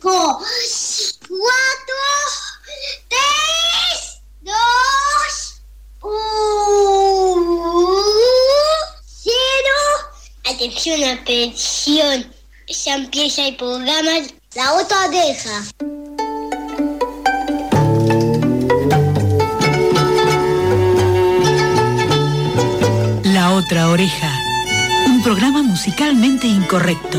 cinco, cuatro, tres, dos, uno, cero. Atención, atención. Ya empieza el programa La otra oreja. La otra oreja. Un programa musicalmente incorrecto,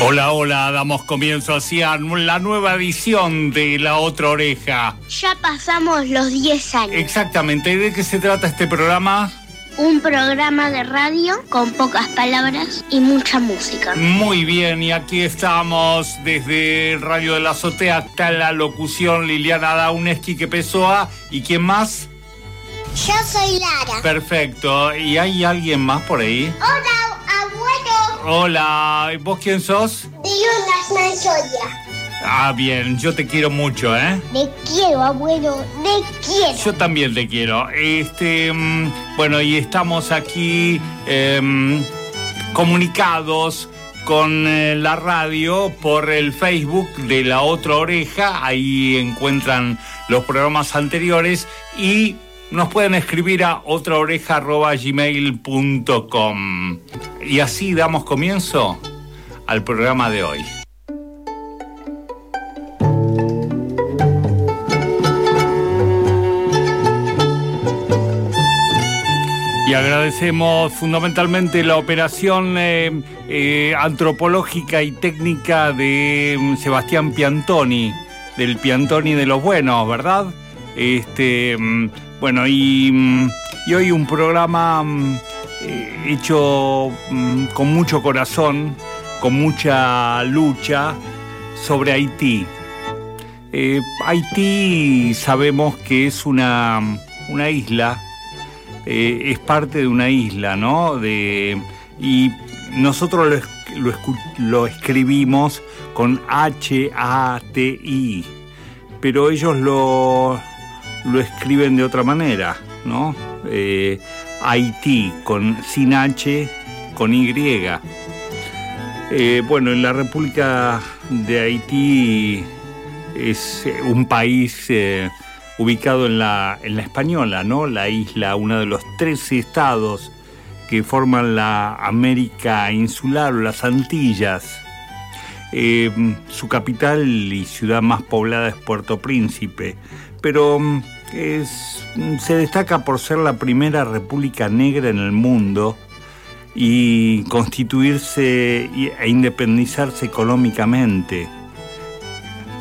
Hola, hola, damos comienzo hacia la nueva edición de La Otra Oreja. Ya pasamos los 10 años. Exactamente, ¿de qué se trata este programa? Un programa de radio con pocas palabras y mucha música. Muy bien, y aquí estamos desde Radio de la Azotea hasta la locución Liliana Dauneski que Pessoa. ¿Y quién más? Yo soy Lara. Perfecto. ¿Y hay alguien más por ahí? Hola. Hola, ¿y ¿vos quién sos? Dios Mansoya. Ah, bien, yo te quiero mucho, ¿eh? Te quiero, abuelo. Te quiero. Yo también te quiero. Este, mm, bueno, y estamos aquí em, comunicados con eh, la radio por el Facebook de La Otra Oreja. Ahí encuentran los programas anteriores y nos pueden escribir a otraoreja.gmail.com. Y así damos comienzo al programa de hoy. Y agradecemos fundamentalmente la operación eh, eh, antropológica y técnica de mm, Sebastián Piantoni, del Piantoni de los Buenos, ¿verdad? Este, mm, bueno, y, mm, y hoy un programa mm, eh, hecho mm, con mucho corazón, con mucha lucha sobre Haití. Eh, Haití sabemos que es una, una isla, eh, es parte de una isla, ¿no? De, y nosotros lo, lo lo escribimos con H-A-T-I, pero ellos lo, lo escriben de otra manera, ¿no? Eh, Haití, con, sin H, con Y. Eh, bueno, en la República de Haití es eh, un país ubicado en la, en la Española, ¿no? La isla, uno de los 13 estados que forman la América insular o las Antillas. Su capital y ciudad más poblada es Puerto Príncipe, pero se destaca por ser la primera república negra en el mundo y constituirse e independizarse económicamente.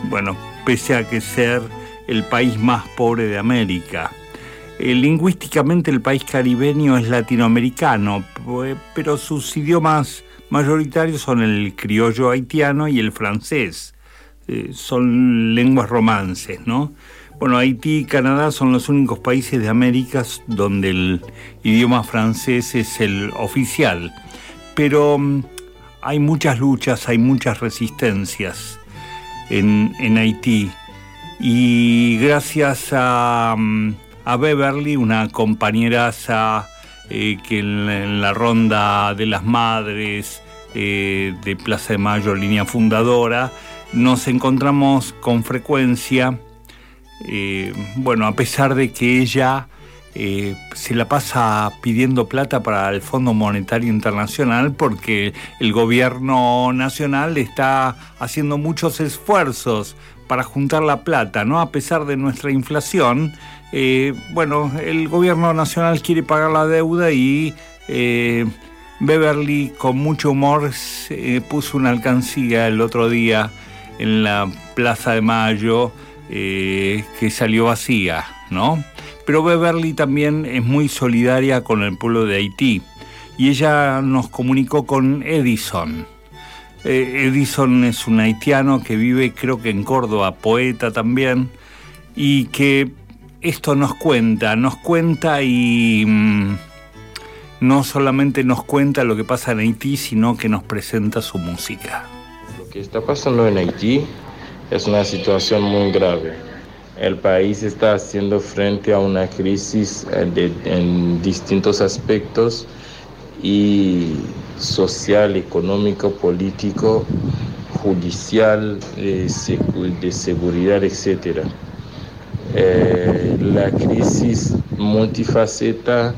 Bueno, pese a que ser el país más pobre de América. Eh, lingüísticamente el país caribeño es latinoamericano, pu- pero sus idiomas mayoritarios son el criollo haitiano y el francés. Eh, son lenguas romances, ¿no? Bueno, Haití y Canadá son los únicos países de América donde el idioma francés es el oficial. Pero mm, hay muchas luchas, hay muchas resistencias en, en Haití. Y gracias a, mm, a Beverly, una compañera que en, la- en la ronda de las madres eh, de Plaza de Mayo, línea fundadora, nos encontramos con frecuencia. Eh, bueno, a pesar de que ella eh, se la pasa pidiendo plata para el Fondo Monetario Internacional porque el gobierno nacional está haciendo muchos esfuerzos para juntar la plata, ¿no? A pesar de nuestra inflación, eh, bueno, el gobierno nacional quiere pagar la deuda y eh, Beverly, con mucho humor, se- puso una alcancía el otro día en la Plaza de Mayo eh, que salió vacía, ¿no? Pero Beverly también es muy solidaria con el pueblo de Haití y ella nos comunicó con Edison. Eh, Edison es un haitiano que vive creo que en Córdoba, poeta también, y que esto nos cuenta, nos cuenta y mm, no solamente nos cuenta lo que pasa en Haití, sino que nos presenta su música. Lo que está pasando en Haití es una situación muy grave. El país está haciendo frente a una crisis eh, en distintos aspectos y social, económico, político, judicial, de, seguridad, etc. Eh, la crisis multifaceta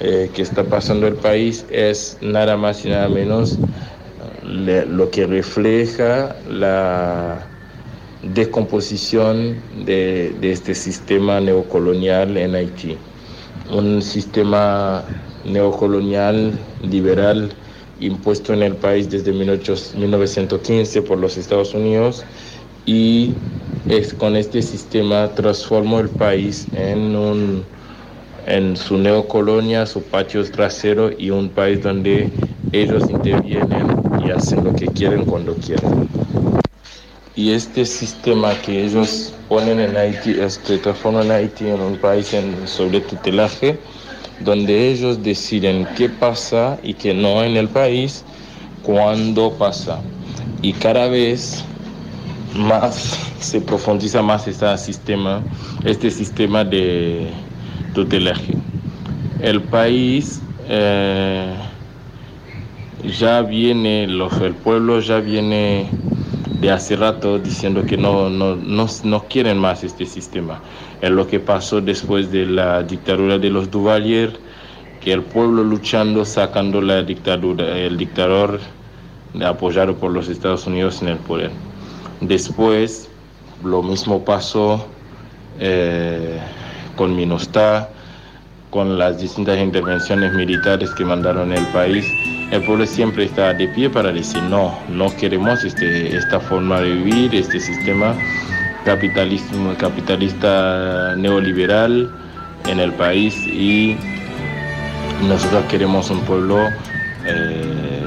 eh, que está pasando el país es nada más y nada menos lo que refleja la descomposición de, este sistema neocolonial en Haití. Un sistema neocolonial liberal impuesto en el país desde 1915 por los Estados Unidos y con este sistema transformó el país en, un, en su neocolonia, su patio trasero y un país donde ellos intervienen y hacen lo que quieren cuando quieren. Y este sistema que ellos ponen en Haití, este, transforman Haití en un país en, sobre tutelaje, donde ellos deciden qué pasa y qué no en el país, cuándo pasa. Y cada vez más se profundiza más este sistema, este sistema de tutelaje. El país eh, ya viene, el pueblo ya viene de hace rato diciendo que no, no, no, no quieren más este sistema. Es lo que pasó después de la dictadura de los Duvalier, que el pueblo luchando, sacando la dictadura, el dictador apoyado por los Estados Unidos en el poder. Después, lo mismo pasó eh, con Minostá, con las distintas intervenciones militares que mandaron el país el pueblo siempre está de pie para decir no, no queremos este, esta forma de vivir, este sistema capitalismo, capitalista neoliberal en el país y nosotros queremos un pueblo eh,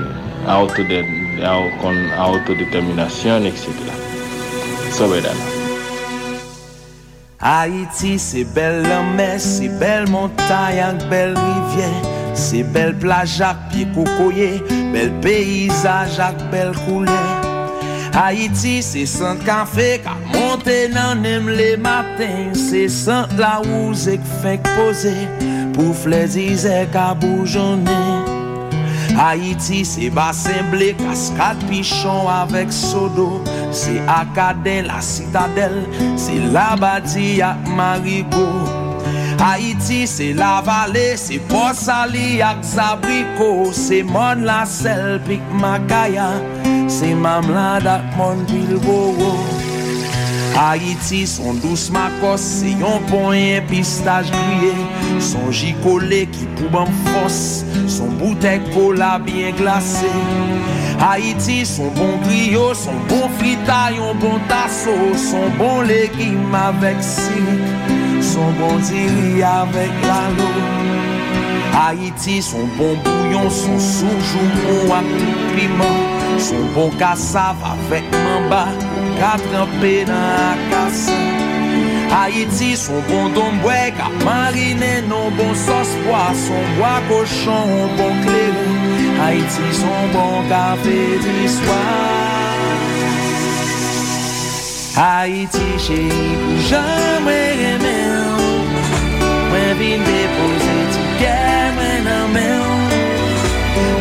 con autodeterminación, etc. Soberano. Haïti, c'est belle mer, c'est belle montagne, belle rivière. Se bel plaj ak pi koukoye, bel peyizaj ak bel koule. Haiti se sant kafe ka monte nan nem le maten, se sant la ouzek fek pose, pou flezize ka boujone. Haiti se basen ble Kaskat pichon avek sodo, se akaden la citadel se labadi ak marigo. Haïti c'est la vale, se posali ak zabriko Se mon la sel pik makaya Se mam la dak mon bilbowo Haïti son dous makos Se yon ponyen pistaj griye Son jikole qui pou ban fos Son boutek kola bien glase Haïti son bon griyo Son bon frita, yon bon tasso Son bon legim avek sinik son bon diri avèk la lo Haiti son bon bouillon, son soujou pou ap tout piman Son bon kasav avec mamba, katranpe nan akasa Haïti son bon dombwe, ka marine non bon sos Son boa kochon, bon kleri Haïti son bon kafe di swa Haïti, chérie, jamais aimé. vin depoze ti kèm nan mè ou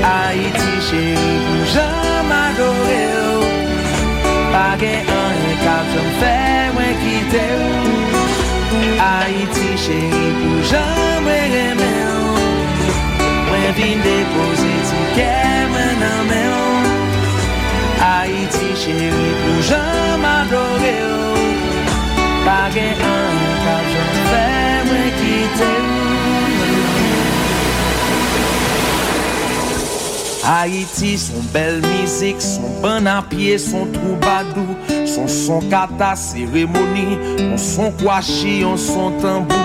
Haiti chéri pou jom adore ou. Pa gen an e kap jom fè mwen kite ou. Haiti chéri pou jom mwen remè ou. Mwen vin depoze ti kèm nan mè ou Haiti chéri Haïti, son belle musique, son bon à pied, son troubadou, son son kata cérémonie, son son kwashi, son tambour.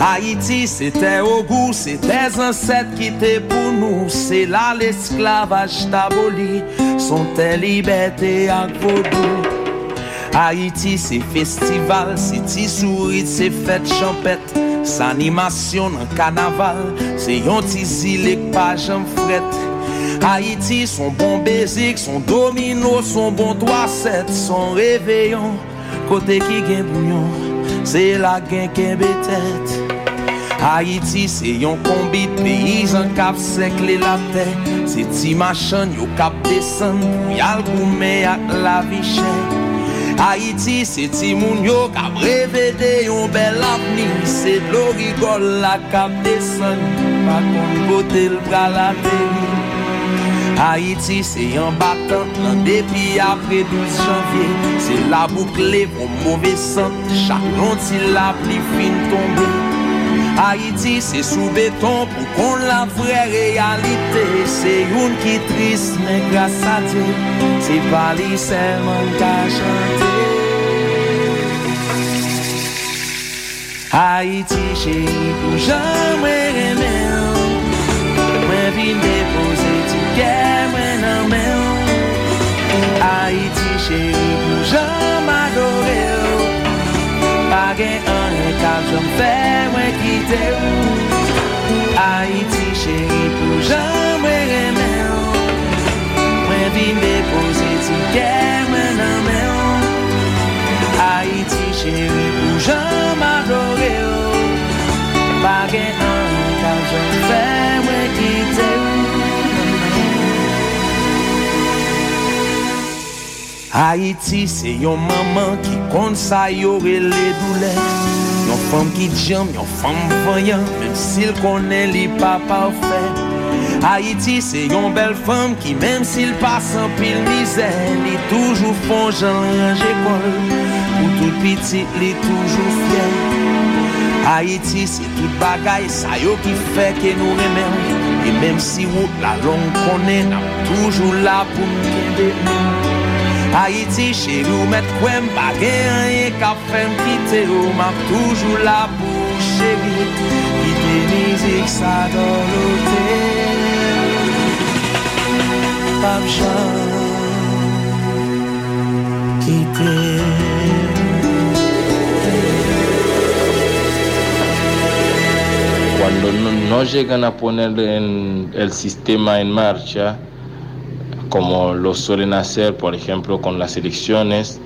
Haïti, c'était au goût, c'est des ancêtres qui étaient pour nous. C'est là l'esclavage d'aboli, sont tes libertés à vaudou. Haïti, c'est festival, c'est tisourit, c'est fête champette. C'est animation dans carnaval, c'est yon tizilek pas j'en frette. Haïti, son bon basic, son domino, son bon 3-7, son réveillon. Côté qui gagne bouillon, c'est la gagne qui tête. Haïti, c'est un combi de pays, paysans cap sec les la tête. C'est ti machin, yo cap descendre, y'a le gourmet avec la vie chère. Haïti, c'est ti moun yo cap révédé, un bel avenir. C'est l'origole la cap descendre, pas qu'on côté le bras la. Haiti se yon batan Lan depi apre 12 janvye Se la boukle pou mouve san Chak lonti la pli fin tombe Haiti se sou beton pou kon la vre realite Se yon ki tris men grasa te Se pali seman ka chante Haiti che pou jan mwen remen Mwen vin depo nan men Haiti chéri pou jom adore ou Pa gen an etat jom fè mwen kite ou Haiti chéri pou jom mwen reme ou Mwen vin depose ti kè mwen nan men Haiti chéri Haiti se yon maman ki kon sa yore le doule. Yon fam ki djem, yon fam vanyan, men sil konen li pa parfè Haiti se yon bel fam ki menm sil pasan pil mizè Li toujou fon jan ranj ekol, pou tout pitit li toujou fè Haiti se tout bagay sa yo ki fè ke nou remèm E menm si wot la long konen, nan toujou la pou mkende mèm Haiti che nou met kwen pa gen ye ka fem Kite ou map toujou la pou cheri Kite mizik sa do lote Pap chan Kite Cuando no, no llegan non, a poner en el sistema en marcha, como lo suelen hacer, por ejemplo, con las elecciones,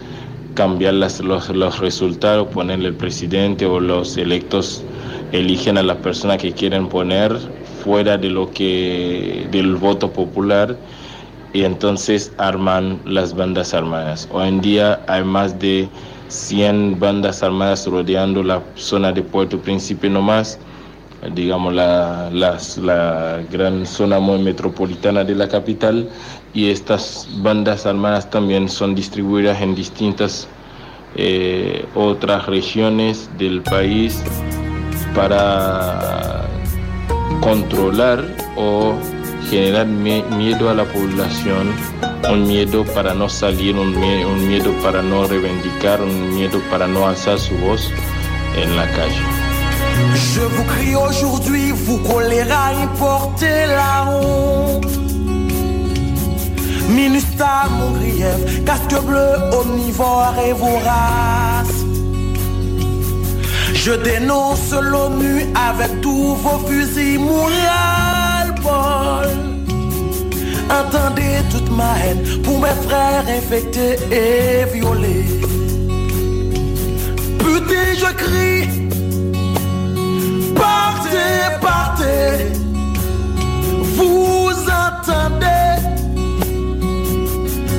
cambiar las- los, los resultados, ponerle el presidente o los electos eligen a la persona que quieren poner fuera de lo que del voto popular y entonces arman las bandas armadas. Hoy en día hay más de 100 bandas armadas rodeando la zona de Puerto Príncipe nomás digamos, la, las- la gran zona muy metropolitana de la capital y estas bandas armadas también son distribuidas en distintas eh, otras regiones del país para controlar o generar mie- miedo a la población, un miedo para no salir, un, un miedo para no reivindicar, un miedo para no alzar su voz en la calle. Je vous crie aujourd'hui, vous choléra importer la honte. Minusta, mon grief, casque bleu, omnivore et vorace. Je dénonce l'ONU avec tous vos fusils, moral, Paul. Entendez toute ma haine pour mes frères infectés et violés. Putain, je crie. Vous entendez,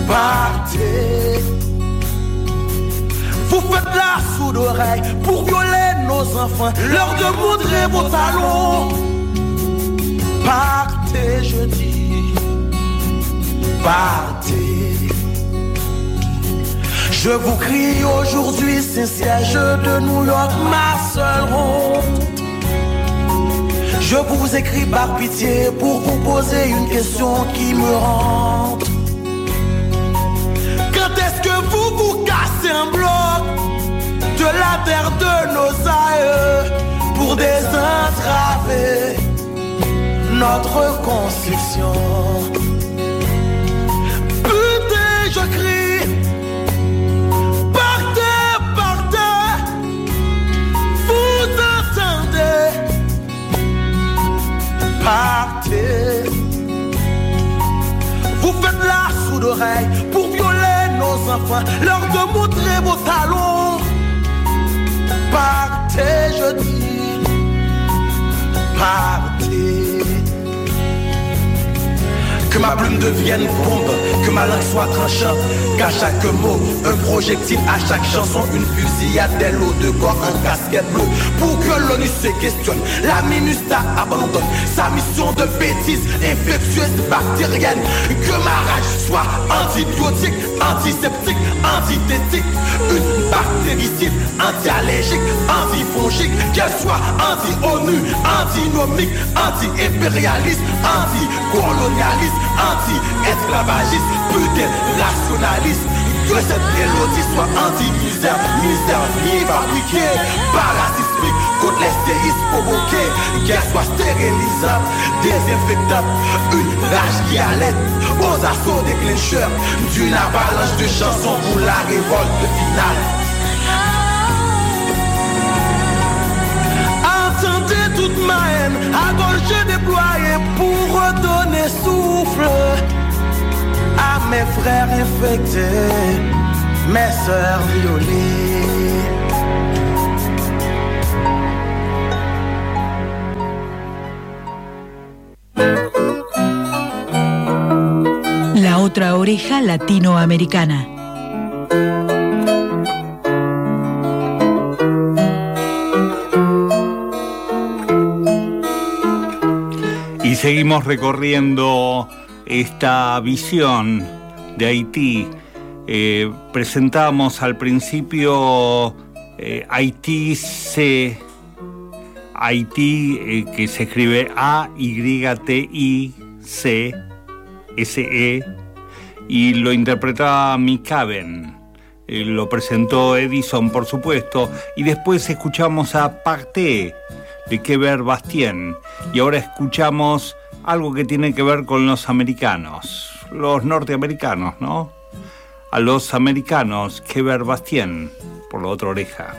partez. Vous faites la sourde oreille pour violer nos enfants, leur démontrer vos talons. Partez, je dis, partez. Je vous crie aujourd'hui, c'est siège de New York, ma seule honte. Je vous écris par pitié pour vous poser une question qui me rentre. Quand est-ce que vous vous cassez un bloc de la terre de nos aïeux pour désentraver notre constitution pour violer nos enfants, leur de montrer vos talons. Partez, je dis, partez. Que ma plume devienne bombe, que ma langue soit tranchante, qu'à chaque mot, un projectile, à chaque chanson, une fusillade des de corps en casquette bleue. Pour que l'ONU se questionne, la MINUSTA abandonne sa mission de bêtise infectieuse bactérienne. Que ma rage soit antibiotique, antiseptique, antithétique, une bactéricide, anti-allergique, antifongique, qu'elle soit anti-ONU, antinomique, anti-impérialiste, anti-colonialiste, anti-esclavagiste, peut-être rationaliste. Que cette mélodie soit anti-misère, misère ni fabriquée, parasismique, contre les séismes provoqués, qu'elle soit stérilisable, désinfectable, une rage qui allait aux assauts des clincheurs, d'une avalanche de chansons pour la révolte finale. Mes frères infectés, mes sœurs violées. La otra oreja latinoamericana. Y seguimos recorriendo esta visión de Haití. Eh, presentamos al principio eh, Haití C, Haití eh, que se escribe A-Y-T-I-C, S-E, y lo interpretaba Mikaben. Eh, lo presentó Edison, por supuesto, y después escuchamos a Pacté de Keber Bastien, y ahora escuchamos algo que tiene que ver con los americanos, los norteamericanos, ¿no? A los americanos, Keber Bastien, por la otra oreja.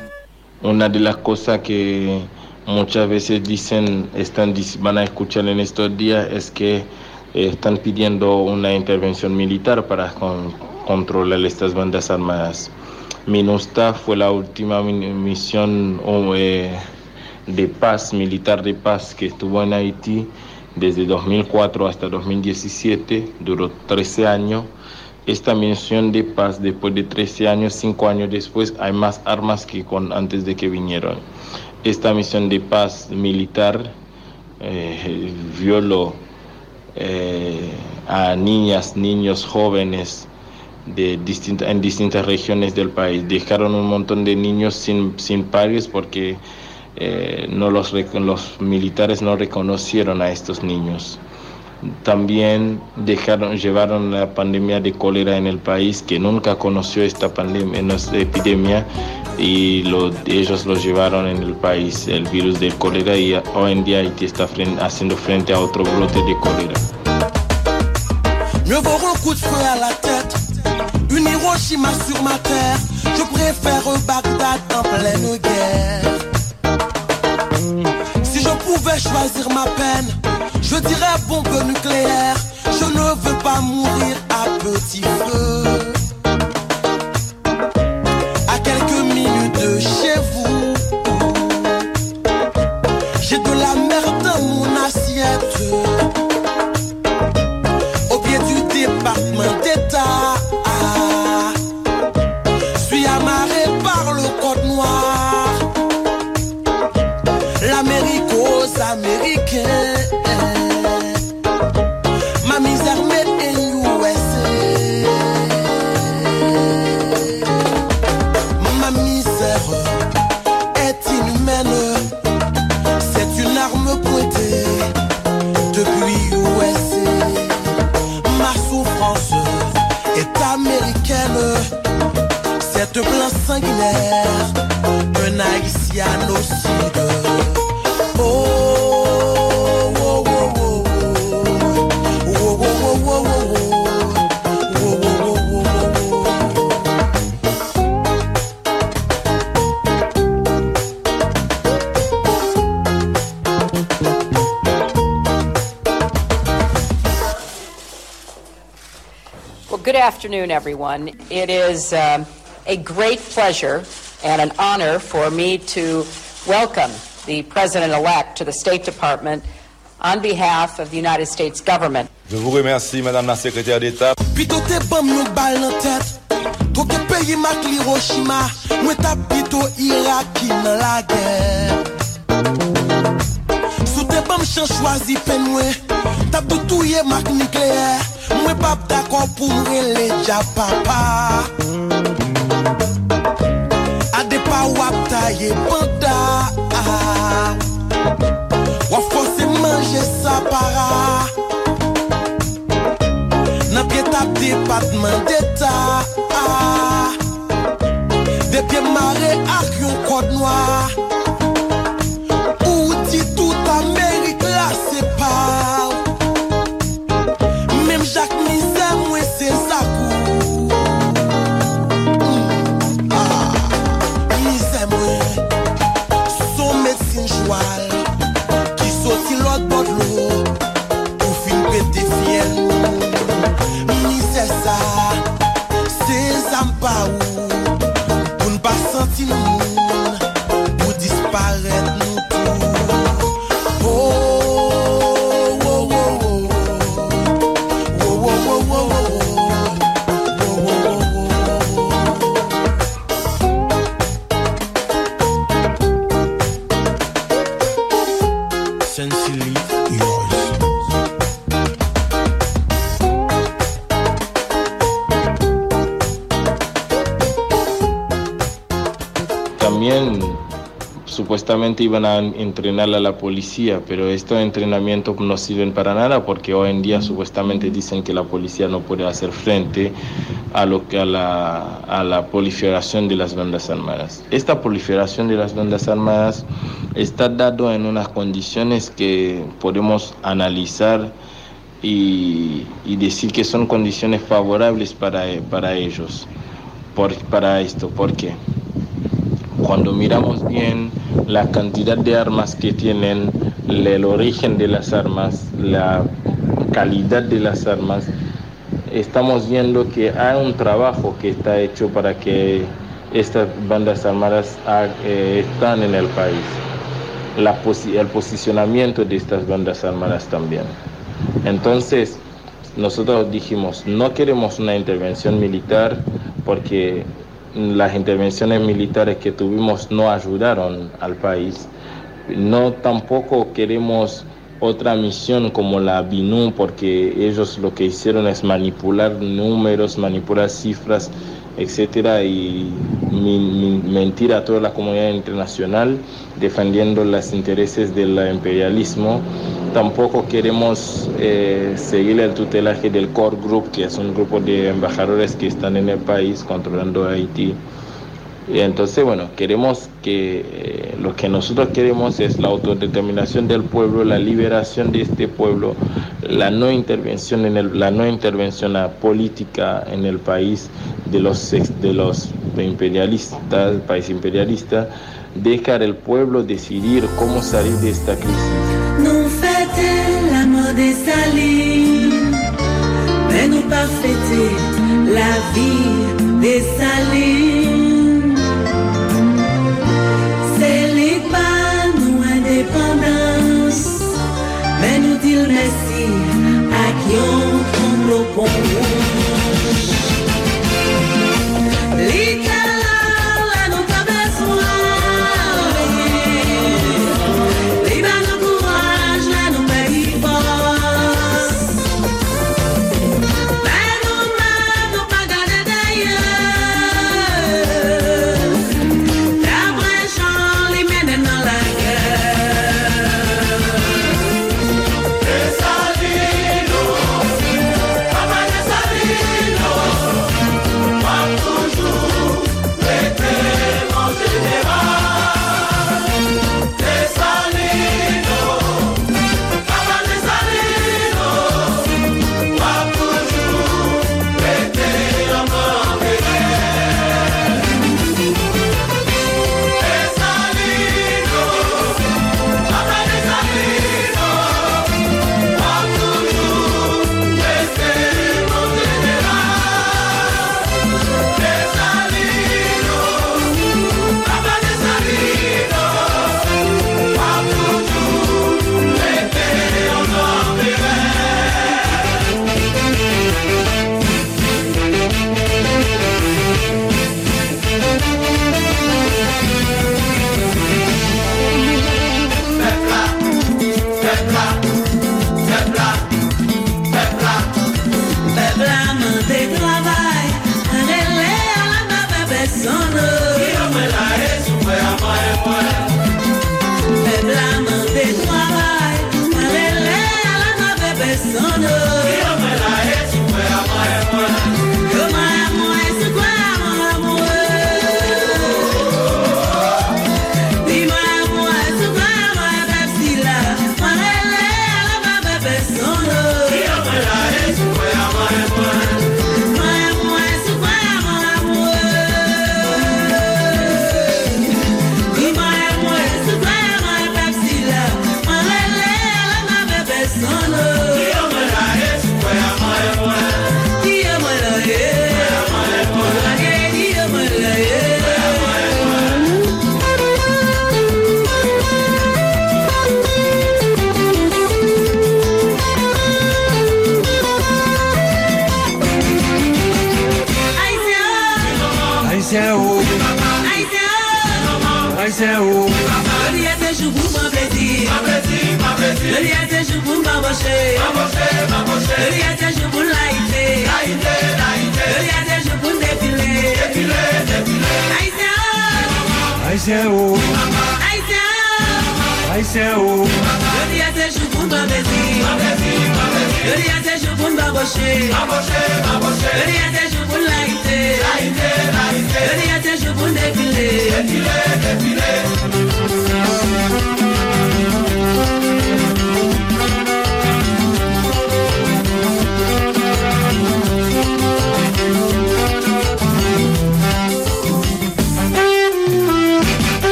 Una de las cosas que muchas veces dicen, están, van a escuchar en estos días, es que eh, están pidiendo una intervención militar para con, controlar estas bandas armadas. MINUSTA fue la última misión eh, de paz, militar de paz, que estuvo en Haití desde 2004 hasta 2017, duró 13 años. Esta misión de paz, después de 13 años, 5 años después, hay más armas que antes de que vinieron. Esta misión de paz militar eh, violó eh, a niñas, niños, jóvenes de distinta, en distintas regiones del país. Dejaron un montón de niños sin, sin padres porque eh, no los, los militares no reconocieron a estos niños. También dejaron, llevaron la pandemia de cólera en el país, que nunca conoció esta pandemia, esta epidemia, y lo, ellos lo llevaron en el país, el virus de cólera, y hoy en día Haití está frente, haciendo frente a otro brote de cólera. Si je pouvais choisir ma peine, je dirais bombe nucléaire. Je ne afternoon, everyone. It is um, a great pleasure and an honor for me to welcome the President elect to the State Department on behalf of the United States government. Je vous remercie, Madame la Secrétaire d'État. Pito te bam nou bal nan tèt Toke peyi mak l'Hiroshima Mwen tap pito Iraki nan la guerre Sou te bam chan chwazi pen mwen Tap doutouye mak nikleer Mwen pap takon pou rele ja papa. Ade pa wap taye banda Wap fose manje sa para. Nan pye tap depatman deta. Depye mare ak yon kod noa. you iban a entrenar a la policía, pero estos entrenamientos no sirven para nada porque hoy en día supuestamente dicen que la policía no puede hacer frente a lo que a la, a la proliferación de las bandas armadas. Esta proliferación de las bandas armadas está dado en unas condiciones que podemos analizar y, y decir que son condiciones favorables para, para ellos, por, para esto. ¿Por qué? Cuando miramos bien la cantidad de armas que tienen, el origen de las armas, la calidad de las armas, estamos viendo que hay un trabajo que está hecho para que estas bandas armadas ah, eh, están en el país. El posicionamiento de estas bandas armadas también. Entonces, nosotros dijimos, no queremos una intervención militar porque las intervenciones militares que tuvimos no ayudaron al país. No tampoco queremos otra misión como la BINU porque ellos lo que hicieron es manipular números, manipular cifras, etcétera y mentir a toda la comunidad internacional defendiendo los intereses del imperialismo. Tampoco queremos eh, seguir el tutelaje del Core Group, que es un grupo de embajadores que están en el país controlando Haití. Y entonces, bueno, queremos que eh, lo que nosotros queremos es la autodeterminación del pueblo, la liberación de este pueblo, la no intervención en el, la no intervención política en el país de los de los imperialistas, país imperialista, dejar el pueblo decidir cómo salir de esta crisis. ne sali Men nou pa fete la vi ne sali. Se li pa nou independans Men nou dil mesi ak yon kon propon.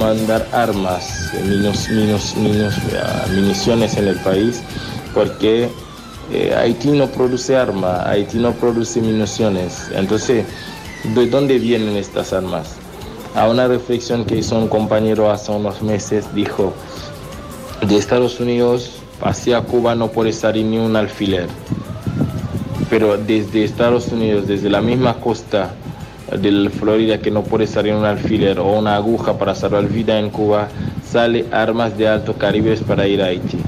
Mandar armas, eh, minos- minos- minos- ah, municiones en el país, porque eh, Haití no produce armas, Haití no produce municiones. Entonces, ¿de dónde vienen estas armas? A una reflexión que hizo un compañero hace unos meses, dijo, de Estados Unidos hacia Cuba no puede salir ni un alfiler pero desde Estados Unidos, desde la misma costa de Florida que no puede salir un alfiler o una aguja para salvar vida en Cuba, sale armas de alto calibre para ir a Haití.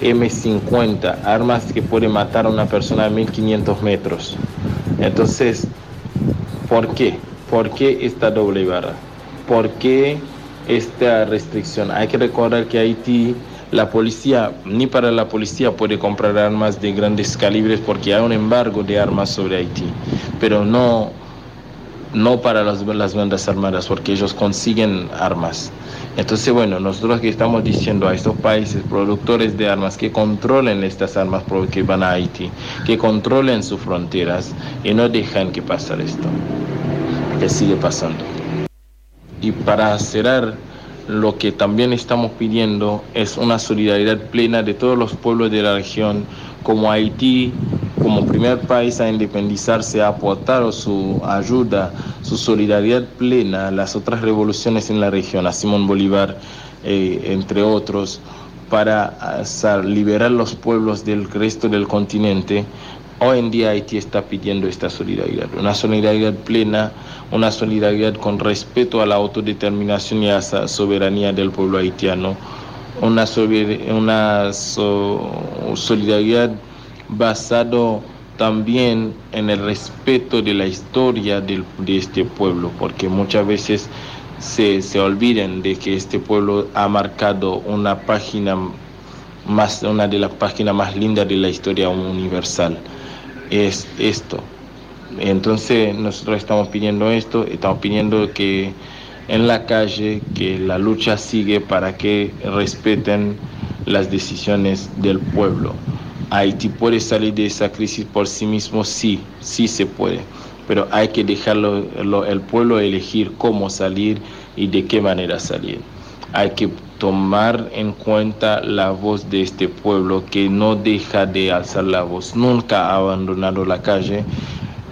M50, armas que pueden matar a una persona a 1500 metros. Entonces, ¿por qué? ¿Por qué esta doble vara? ¿Por qué esta restricción? Hay que recordar que Haití, la policía, ni para la policía puede comprar armas de grandes calibres porque hay un embargo de armas sobre Haití, pero no, no para las, las bandas armadas porque ellos consiguen armas. Entonces, bueno, nosotros que estamos diciendo a estos países productores de armas que controlen estas armas que van a Haití, que controlen sus fronteras y no dejen que pase esto, que sigue pasando. Y para cerrar, lo que también estamos pidiendo es una solidaridad plena de todos los pueblos de la región, como Haití como primer país a independizarse, ha aportado su ayuda, su solidaridad plena a las otras revoluciones en la región, a Simón Bolívar, eh, entre otros, para liberar los pueblos del resto del continente. Hoy en día Haití está pidiendo esta solidaridad, una solidaridad plena, una solidaridad con respeto a la autodeterminación y a la soberanía del pueblo haitiano, una, una solidaridad basado también en el respeto de la historia de este pueblo, porque muchas veces se, se olviden de que este pueblo ha marcado una página más, una de las páginas más lindas de la historia universal. Es esto. Entonces nosotros estamos pidiendo esto, estamos pidiendo que en la calle, que la lucha sigue para que respeten las decisiones del pueblo. Haití puede salir de esa crisis por sí mismo, sí, sí se puede, pero hay que dejarlo el pueblo elegir cómo salir y de qué manera salir. Hay que tomar en cuenta la voz de este pueblo que no deja de alzar la voz, nunca ha abandonado la calle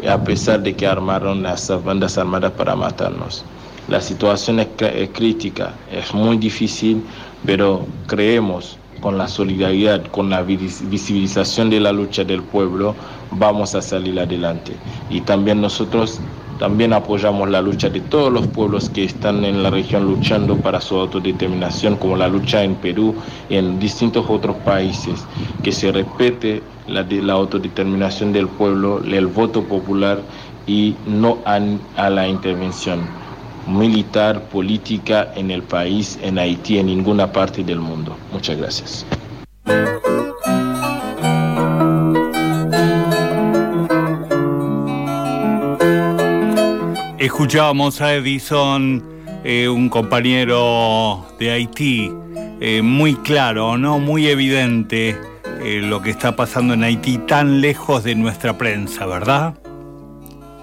a pesar de que armaron las bandas armadas para matarnos. La situación es crítica, es muy difícil, pero creemos con la solidaridad, con la visibilización de la lucha del pueblo, vamos a salir adelante. Y también nosotros también apoyamos la lucha de todos los pueblos que están en la región luchando para su autodeterminación, como la lucha en Perú y en distintos otros países, que se respete la, la autodeterminación del pueblo, el voto popular y no a la intervención militar, política en el país, en Haití, en ninguna parte del mundo. Muchas gracias. Escuchábamos a Edison, eh, un compañero de Haití, eh, muy claro, ¿no? Muy evidente eh, lo que está pasando en Haití, tan lejos de nuestra prensa, ¿verdad?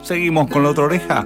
¿Seguimos con la otra oreja?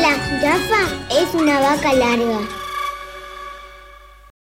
La jirafa es una vaca larga.